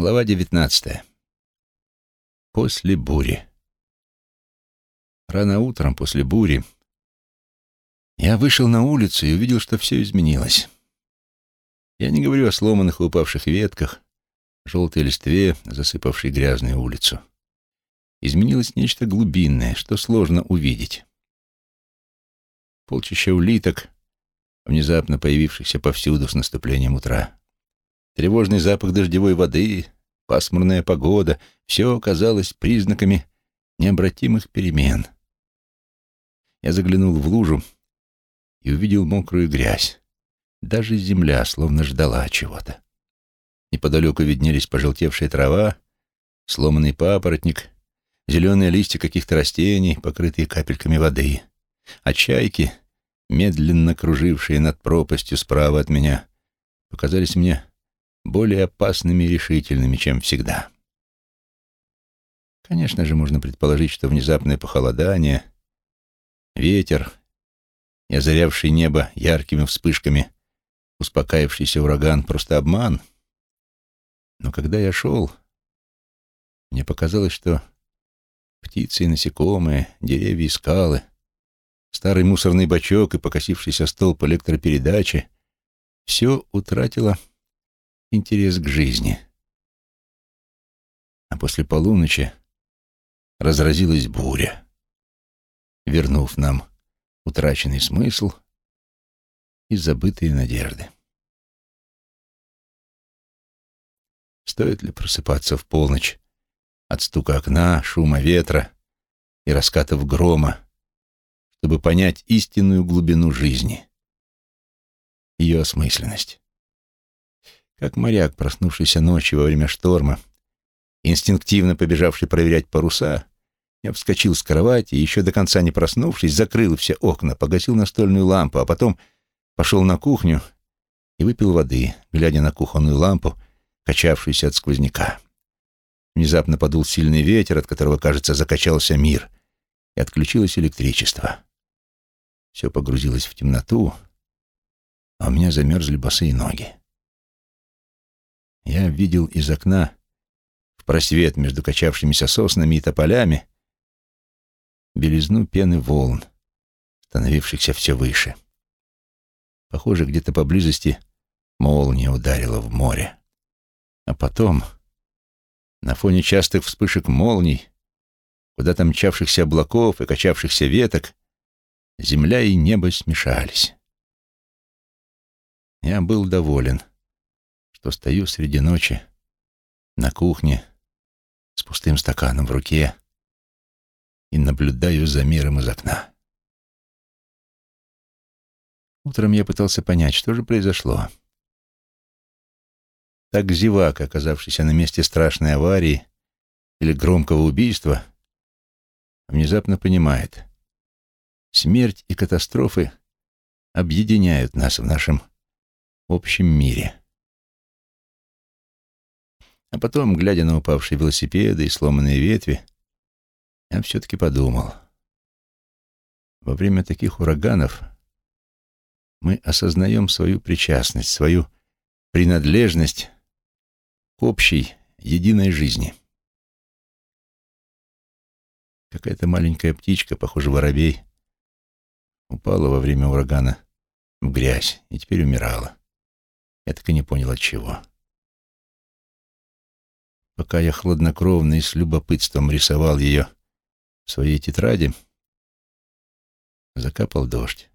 Глава девятнадцатая. После бури. Рано утром после бури я вышел на улицу и увидел, что все изменилось. Я не говорю о сломанных и упавших ветках, желтой листве, засыпавшей грязную улицу. Изменилось нечто глубинное, что сложно увидеть. Полчища улиток, внезапно появившихся повсюду с наступлением утра. Тревожный запах дождевой воды, пасмурная погода — все казалось признаками необратимых перемен. Я заглянул в лужу и увидел мокрую грязь. Даже земля словно ждала чего-то. Неподалеку виднелись пожелтевшая трава, сломанный папоротник, зеленые листья каких-то растений, покрытые капельками воды. А чайки, медленно кружившие над пропастью справа от меня, показались мне более опасными и решительными, чем всегда. Конечно же, можно предположить, что внезапное похолодание, ветер и озарявший небо яркими вспышками успокаившийся ураган — просто обман. Но когда я шел, мне показалось, что птицы и насекомые, деревья и скалы, старый мусорный бачок и покосившийся столб электропередачи — все утратило интерес к жизни. А после полуночи разразилась буря, вернув нам утраченный смысл и забытые надежды. Стоит ли просыпаться в полночь от стука окна, шума ветра и раскатов грома, чтобы понять истинную глубину жизни, ее осмысленность? Как моряк, проснувшийся ночью во время шторма, инстинктивно побежавший проверять паруса, я вскочил с кровати и, еще до конца не проснувшись, закрыл все окна, погасил настольную лампу, а потом пошел на кухню и выпил воды, глядя на кухонную лампу, качавшуюся от сквозняка. Внезапно подул сильный ветер, от которого, кажется, закачался мир, и отключилось электричество. Все погрузилось в темноту, а у меня замерзли босые ноги. Я видел из окна в просвет между качавшимися соснами и тополями белизну пены волн, становившихся все выше. Похоже, где-то поблизости молния ударила в море. А потом, на фоне частых вспышек молний, куда-то мчавшихся облаков и качавшихся веток, земля и небо смешались. Я был доволен, что стою среди ночи на кухне с пустым стаканом в руке и наблюдаю за миром из окна. Утром я пытался понять, что же произошло. Так зевак, оказавшийся на месте страшной аварии или громкого убийства, внезапно понимает, смерть и катастрофы объединяют нас в нашем общем мире. А потом, глядя на упавшие велосипеды и сломанные ветви, я все-таки подумал. Во время таких ураганов мы осознаем свою причастность, свою принадлежность к общей, единой жизни. Какая-то маленькая птичка, похоже, воробей, упала во время урагана в грязь и теперь умирала. Я так и не понял, от чего. Пока я хладнокровно и с любопытством рисовал ее в своей тетради, закапал дождь.